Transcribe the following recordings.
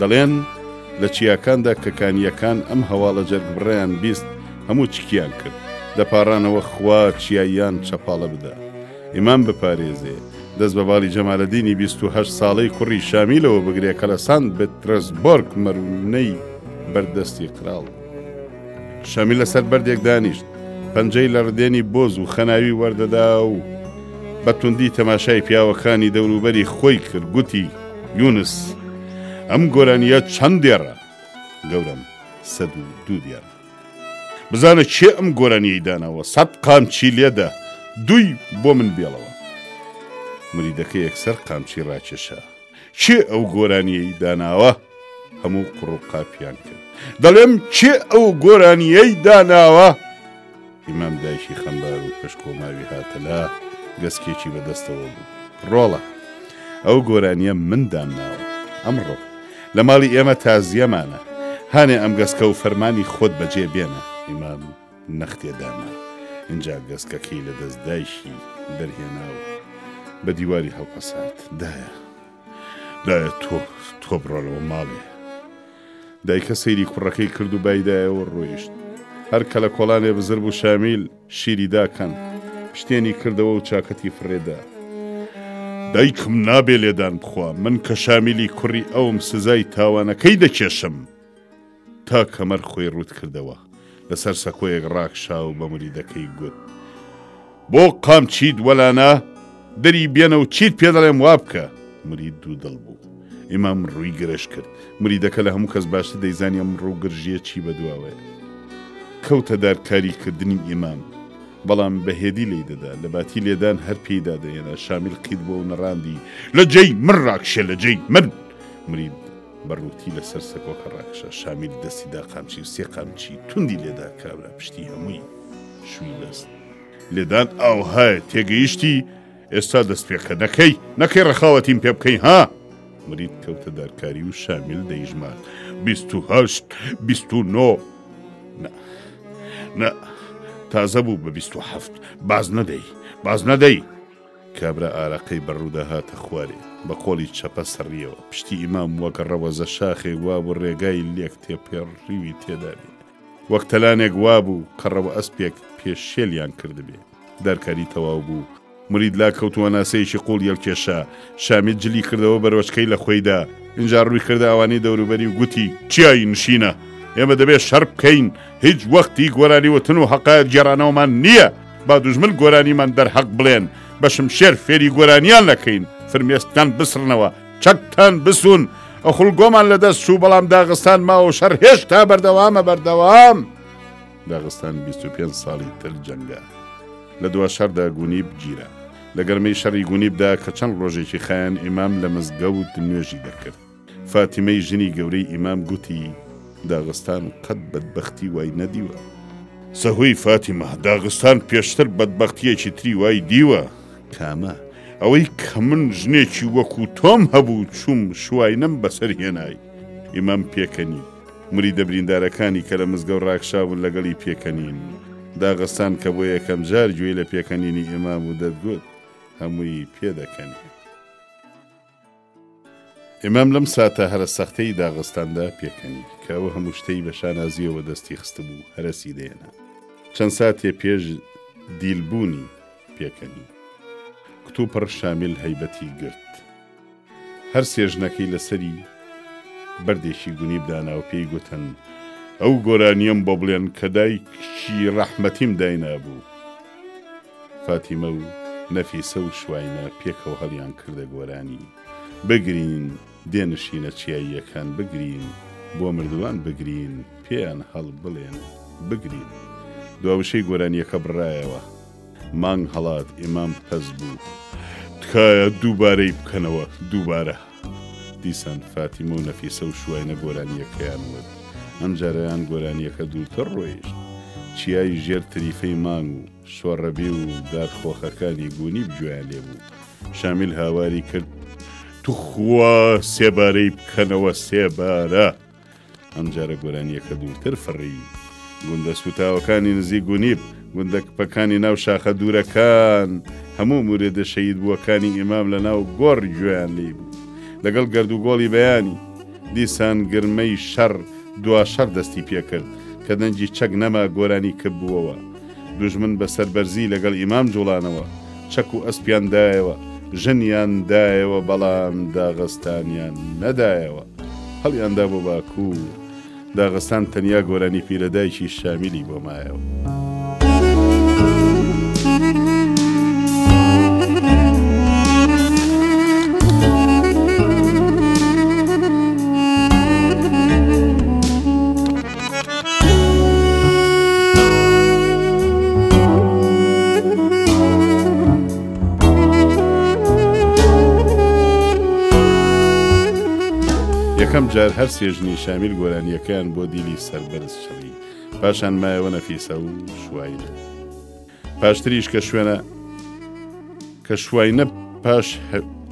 دەڵێن لە چیاکاندا کەکانییەکان ئەم هەواڵە جەرگبڕەیان بیست هەموو چکیان کرد دەپاڕانەوە خوا چیاییان چەپاڵە بدا ئیمان بپارێزێ دەست بە باڵی جەمالەدینی بیست و هەشت ساڵەی کوڕی شامیلەوە بگرێ کە لە سانت بترەسبۆرگ مەروونەی بەردەستی قراڵ شەمی لەسەر بەردێک دانیشت پەنجەی لە ڕدێنی بۆز و خەناوی وەردەدا و بە توندی تەماشای پیاوەکانی دەوروبەری خۆی کرد گوتی یونس، ئەم گۆرانیە چەند دێڕە؟ گەورەم، سەد و دوو دێڕە. بزانە کێ ئەم گۆرانیەی داناوە سەد قامچی لێدە، دووی بۆ من بێڵەوە. مریدەکە یەکسەر قامچی ڕاکێشا. کێ ئەو گۆرانیەی داناوە؟ هەموو قوڕوقاپیان کرد. دەڵێم کێ ئەو گۆرانیەی داناوە؟ ئیمام دایکی خەمبار و پەشکۆماوی هاتە لا گەسکێکی بە دەستەوە بوو. ڕۆڵە! ئەو گۆرانیە من دامناوە. ئەمڕۆ لە ماڵی ئێمە تازیەمانە. هانێ ئەم گەسکە و فەرمانی خۆت بە جێ بێنە. ئیمام نەختێ دانا. ئینجا گەسکەکەی لە دەست دایکی دەرهێنا و بە دیواری هەڵپەسارد. دایە! دایە تۆ تۆ بڕۆ لەوە ماڵێ. دایکە سەیری کوڕەکەی کرد و بای دایەوە و ڕۆیشت. هەر کەلە کۆڵانێ بزر بوو شامیل شیری دا کەند. پشتێنی کردەوە و چاکەتی فڕێ دا. دایکم نابێ لێدان بخوا. من کە شامیلی کوڕی ئەوم سزای تاوانەکەی دەکێشم. تا کەمەر خۆی ڕووت کردەوە. لەسەر سەکۆیەک ڕاکشا و بە مریدەکەی گوت، بۆ قامچیت وەلا نا؟ دەری بێنە و چیت پێ دەڵێم وا بکە! مرید دوو دڵ بوو. ئیمام ڕووی گرژ کرد. مریدەکە لە هەموو کەس باشتر دەیزانی ئەم ڕوو گرژییە چی بە دواوەیە. کەوتە دارکاری کردنی ئیمام. بەڵام بە هێدی لێی دەدا. لە باتی لێدان هەر پێی دادەهێنا. شامیل قیت بووە و نراندی، لە جێی من ڕاکشێ! لە جێی من! مرید بە ڕووتی لە سەر سەکۆکە ڕاکشا. شامیر دەستی دا قامچی و سێ قامچی توندی لێ دا. کابرا پشتی هەمووی شووی دەست. لێدان ئاوهایە، تێگەیشتی؟ ئێستا دەست پێکە. نەکەی، نەکەی ڕەخاوەتیم پێ بکەی، ها؟ مریت کەوتە دارکاری و شامیل دەیژمارد، بیست و هەشت، بیست و نۆ. نا، نا، تازە بوو بە بیست و حەفت. باز نەدەی، باز نەدەی. کابرا ئارەقەی بە ڕوودا هاتە خوارێ، بە قۆڵی چەپە سڕییەوە. پشتی ئیمام وەک ڕەوەزە شاخێک وابوو ڕێگای لێک تێپێڕیوی تێدا بێ. وەک تەلانێک وابوو کە ڕەوەئەسپێک پێشێلیان کردبێ. دەرکاری تەواو بوو. مورید لا کەوت و هەناسەیەکی قووڵ یەلکێشا. شامیت جلی کردەوە بەرۆچکەی لە خۆی دا. ئینجا ڕووی کردە ئاوانەی دەوروبەری و گوتی، چیای نشینە! ئێمە دەبێ شەڕ بکەین. هیچ وەختی گۆرانی وتن و هەقایەت گێڕانەوەمان نییە. با دوژمن گۆرانیمان دەرحەق بڵێن بە شمشێر فێری گۆرانیان نەکەین فرمێسکتان بسڕنەوە چەکتان بسوون ئەخل گۆمان لە دەست چوو بەڵام داغستان ماوە شەر هێشتا بەردەوامە بەردەوام داغستان 25 ساڵی تر جەنگە لە دوا شەردا گونی بگیرە لە گەرمەی شەڕی گونیبدا کە چەند ڕۆژێکی خیان ئیمام لە مزگەوت نوێژی دەکرد فاتیمەی ژنی گەورەی ئیمام گوتی، داغستان قەت بەدبەختی وای نەدیوە. سهۆی فاتیمە، داغستان پێشتر بەدبەختییەکی تری وای دیوە. کامە؟ ئەوەی کە من ژنێکی وەکوو تۆم هەبوو، چووم شوواینەم بەسەر هێنای. ئیمام پێکەنی. مریدە بریندارەکانی کە لە مزگەوت ڕاکشابوون لەگەڵی پێکەنین. داغستان کە بۆ یەکەمجار گوێی لە پێکەنینی ئیمام بوو دەتگوت، هەمووی پێدەکەنێ. ئیمام لەم ساتە هەرە سەختەی داغستاندا پێکەنی، کە ئەو هەموو شتەی بە شانازییەوە دەستی خستبوو، هەرەسی دەهێنا. چەند ساتێ پێش دیل بوونی، پێکەنی کتوپڕ شامیل هەیبەتی گرت. هەر سێ ژنەکەی لە سەری بەردێکی گونیب دانا و پێی گوتن، ئەو گۆرانییەم بۆ بڵێن کە دایکی ڕەحمەتیم داینابوو. فاتیمە و نەفیسە و شواینە پێکەوە هەڵیان کردە گۆرانی، بگرین، دێنە شینە چیاییەکان بگرین، بۆ مردووان بگرین، پێیان هەڵبڵێن بگرین. دوا وشەی گۆرانییەکە بڕایەوە. مانگ هەڵات، ئیمام پەست بوو. تکایە دووبارەی بکەنەوە، دووبارە. دیسان فاتیمە و نەفیسە و شواینە گۆرانییەکەیان وت. ئەمجارەیان گۆرانییەکە دووتر ڕۆیشت. چیای ژێر تریفەی مانگ و. سۆڕەبی و داد خۆخەکانی گونیب گوێیان لێ بوو. شامیل هاواری کرد، توخوا سێبارەی بکەنەوە سێبارە! ئەمجارە گۆرانییەکە دوورتر فڕی. گوندە سووتاوەکانی نزیک گونیب، گوندە کپەکانی ناو شاخە دوورەکان، هەموو موریدە شەهیدبووەکانی ئیمام لە ناو گۆڕ گوێیان لێی بوو. لەگەڵ گەردوگۆڵی بەیانی، دیسان گرمەی شەڕ دواشەڕ دەستی پێ کرد. کە دەنگی چەک نەما گۆرانی کپ بووەوە. دوژمن بە سەربەرزی لەگەڵ ئیمام جوڵانەوە، چەک و ئەسپیان دایەوە، ژنیان دایەوە بەڵام داغستانیان نەدایەوە، هەڵیاندا بۆ باکوور، داغستان تەنیا گۆرانی پیرە دایکی شامیلی بۆ مایەوە. یەکەم جار هەر سێژنی شامیل گۆرانیەکەیان بۆ دیلی سەربەرز چڕی پاشان مایەوە نەفیسە و شوواینە پاشتریش کە شوێنە کە شوواینە پاش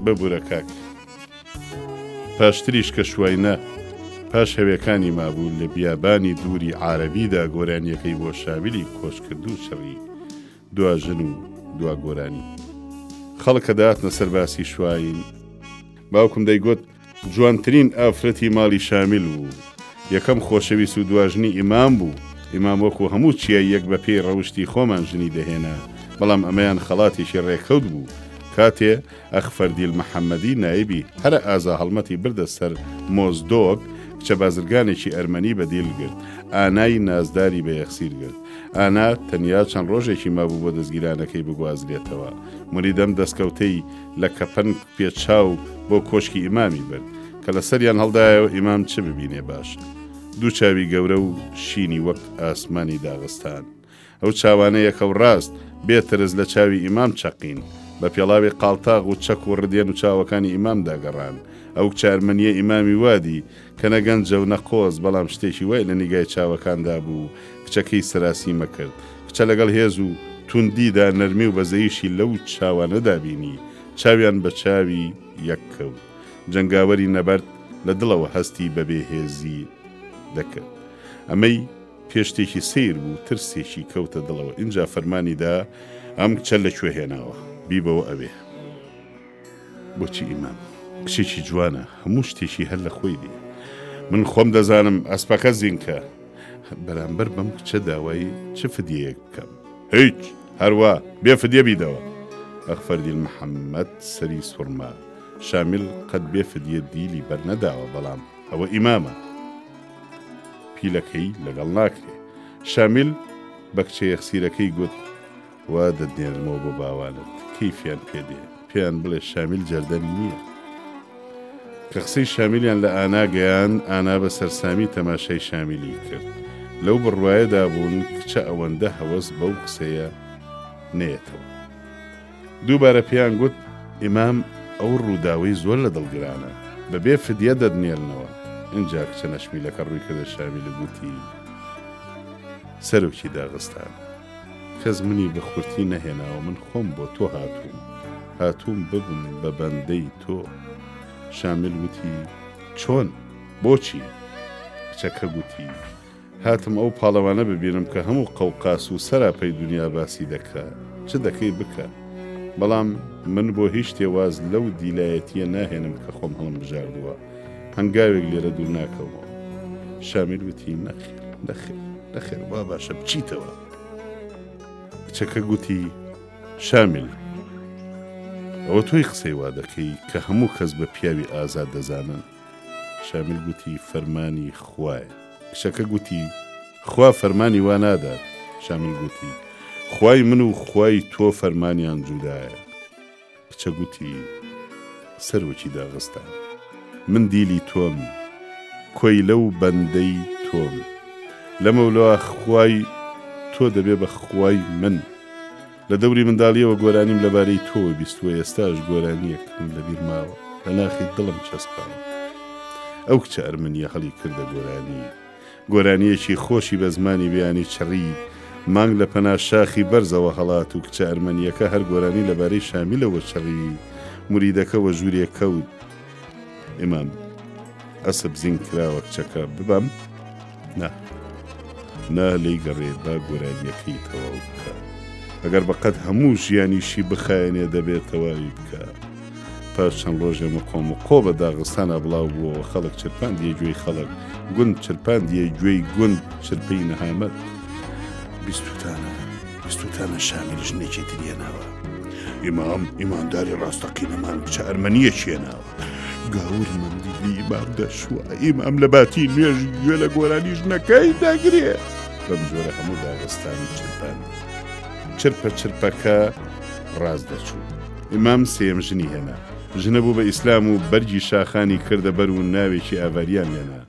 ببورە کاک پاشتریش کە شواینا پاش هەوێکانی مابوو لە بیابانی دووری عارەبیدا گۆرانییەکەی بۆ شاویلی کۆچکردوو چڕی، دوا ژن و دوا گۆرانی. خەڵک کە دەهاتنە سەر باسی شواین، باوکم دەیگوت جوانترین ئافرەتی ماڵی شامیل بوو، یەکەم خۆشەویست و دوا ژنی ئیمام بوو، ئیمام وەکوو هەموو چیاییەک بە پێی ڕەوشتی خۆمان ژنی دەهێنا، بەڵام ئەمەیان خەڵاتێکی ڕێکەوت بوو، کاتێ ئاخ فەردیل محەمەدی نایبی هەرە ئازا هەڵمەتی بردە سەر مۆزدۆک، کچە بازرگانێکی ئەرمەنی بە دیل گرت، ئانای نازداری بە یەخسیر گرت. ئانا تەنیا چەند ڕۆژێکی مابوو بۆ دەزگیرانەکەی بگوازرێتەوە. مریدم دەستکەوتەی لە کەپەنگ پێچاو بۆ کۆشکی ئیمامی برد. کە لە سەریان هەڵدایەوە ئیمام چ ببینێ باش؟ دوو چاوی گەورە و شینی وەک ئاسمانی داغستان. ئەو چاوانە یەکە و ڕاست، بێ ترس لە چاوی ئیمام چەقین. بە پێڵاوی قاڵتاغ و چەک و ڕدێن و چاوەکانی ئیمامدا گەڕان. ئەو چارمەنییە ئیمامی وا دی، کە نە گەنجە و نە قۆز، بەڵام شتێکی وای لە نیگای چاوەکاندا بوو، کچەکەی سەراسیمە کرد. کچە لەگەڵ هێز و توندیدا نەرمی و بەزەییشی لەو چاوانەدا بینی. چاویان بە چاوی یەک کەوت. جەنگاوەری نەبەرد لە دڵەوە هەستی بە بێهێزی دەکرد. ئەمەی. پێ شتێکی سەیر بوو ترسێکی کەوتە دڵەوە ئینجا فەرمانی دا ئەم کچە لە کوێ هێناوە بیبەوە ئەوێ بۆچی ئیمام کچێکی جوانە هەموو شتێکی هەر لە خۆی دێ من خۆم دەزانم ئەسپەکە زینکە بەرامبەر بەم کچە داوای چ فدیەیەک بکەم هیچ هەروە بێ فدیە بیدەوە ئەخفەردیل محەممەد سەری سوڕما شامیل قەت بێ فدیە دیلی بەرنەداوە بەڵام ئەوە ئیمامە پیلەکەی لەگەڵ ناکرێ. شامیل بە کچە یەخسیرەکەی گوت، وا دەتنێرمەوە بۆ باوانت، کەیفیان پێ دێ. پێیان بڵێ شامیل جەردەنی نییە. کە قسەی شامیلیان لە ئانا گەیاند، ئانا بە سەرسامی تەماشای شامیلی کرد. لەو بڕوایەدا بوون کچە ئەوەندە هەوەس بەو قسەیە نەیەتەوە. دووبارە پێیان گوت، ئیمام ئەو ڕووداوەی زۆر لە دڵ گرانە، بە بێ فدیە دەتنێلنەوە. ئینجا کچە نەشمیلەکە ڕووی کردە شامیل و گوتی، سەرۆکی داغستان، کەس منی بە خورتی نەهێناوە، من خۆم بۆ تۆ هاتووم، هاتووم ببم بە بەندەی تۆ. شامیل گوتی، چۆن؟ بۆچی؟ کچەکە گوتی، هاتم ئەو پاڵەوانە ببینم کە هەموو قەوقاس و سەراپەی دونیا باسی دەکا چ دەکەی بکە بەڵام من بۆ هیچ شتێ واز لەو دیلایەتیە ناهێنم کە خۆم هەڵمبژاردووە هەنگاوێک لێرە دوور ناکەومەوە شامیل وتی نەخێر نەخێر نەخێر وا باشە بچیتەوە کچەکە گوتی شامیل ئەوە تۆی قسەی وا دەکەی کە هەموو کەس بە پیاوی ئازاد دەزانن شامیل گوتی فەرمانی خوایە کچەکە گوتی، خوا فەرمانی وا نادات. شامیل گوتی، خوای من و خوای تۆ فەرمانیان جودایە. کچە گوتی، سەرۆکی داغستان، من دیلی تۆم، کۆیلە و بەندەی تۆم. لەمەولوا خوای تۆ دەبێ بە خوای من. لە دەوری منداڵیەوە گۆرانیم لەبارەی تۆوە بیستوە ئێستاش گۆرانیەکم لە بیرماوە لە ناخی دڵم چەسپاوە ئەو کچە ئەرمنیە هەڵی کردە گۆرانی گۆرانیەکی خۆشی بە زمانی بیانی چڕی مانگ لە پەنا شاخی بەرزەوە هەڵات و کچە ئەرمەنیەکە هەر گۆرانی لەبارەی شامیلەوە چڕی مریدەکەەوە ژوورێ کەوت ئمام ئەسب زین کراوە کچەکە ببەم نا نا لێی گەڕێ با گۆرانیەکەی تەواو بکە ئەگەر بەقەت هەموو ژیانیشی بخایەنێ دەبێت تەواوی بکە پاش چەند ڕۆژێ مەقۆم و قۆ بە داغستانە بڵاو بووەوە خەڵک چرپاندیە گوێی خەڵک گوند چرپاندیە گوێی گوند چرپی نەهامەت بیستانە بیستانە شامیل ژنێکی تریە ناوە ئیمام ئیمانداری ڕاستەقینەمان بچە ئەرمەنیە چیە ناوە گاوری مەندیلی ئیمام دەرچووە ئیمام لە باتی نوێژ گوێ لە گۆرانی ژنەکەی دەگرێ بەم جۆرە هەموو داگەستانی چرپان چرپە چرپەکە ڕاست دەچوو ئیمام سێم ژنی هێنا ژنە بوو بە ئیسلام و بەرگی شاخانی کردە بەر و ناوێکی ئاواریان لێنا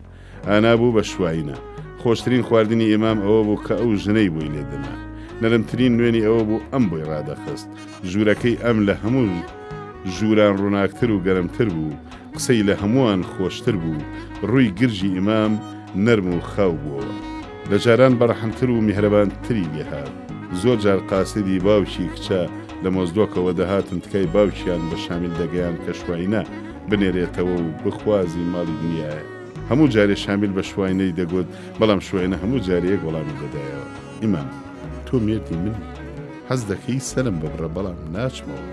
ئانا بوو بە شوایینە. خۆشترین خواردنی ئیمام ئەوە بوو کە ئەو ژنەی بۆی لێ دەنا. نەرمترین نوێنی ئەوە بوو ئەم بۆی ڕادەخست. ژوورەکەی ئەم لە هەموو ژووران ڕووناکتر و گەرمتر بوو. قسەی لە هەمووان خۆشتر بوو. ڕووی گرژی ئیمام نەرم و خاو بووەوە. لە جاران بە ڕەحمتر و میهرەبانتری لێ هات. زۆر جار قاسیدی باوکی کچە لە مۆزدۆکەوە دەهاتن تکای باوکیان بە شامیل دەگەیاند کە شوایینە بنێرێتەوە و بخوازی ماڵی دنیایە. هەموو جارێ شامیل بە شوواینەی دەگوت، بەڵام شوواینە هەموو جارێ یەک وەڵامی دەدایەوە، ئیمام، تۆ مێردی منی. حەز دەکەی سەرم ببڕە بەڵام ناچمەوە.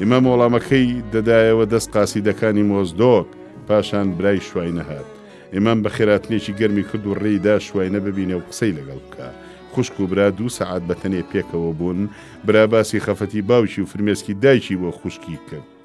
ئیمام وەڵامەکەی دەدایەوە دەست قاسیدەکانی مۆزدۆک، پاشان برای شوواینە هات. ئیمام بە خێراتنێکی گەرمی کرد و ڕێی دا شوواینە ببینێ و قسەی لەگەڵ بکا. خوشک و برا دوو سەعات بە تەنێ پێکەوە بوون. برا باسی خەفەتی باوکی و فرمێسکی دایکی بۆ خوشکی کرد.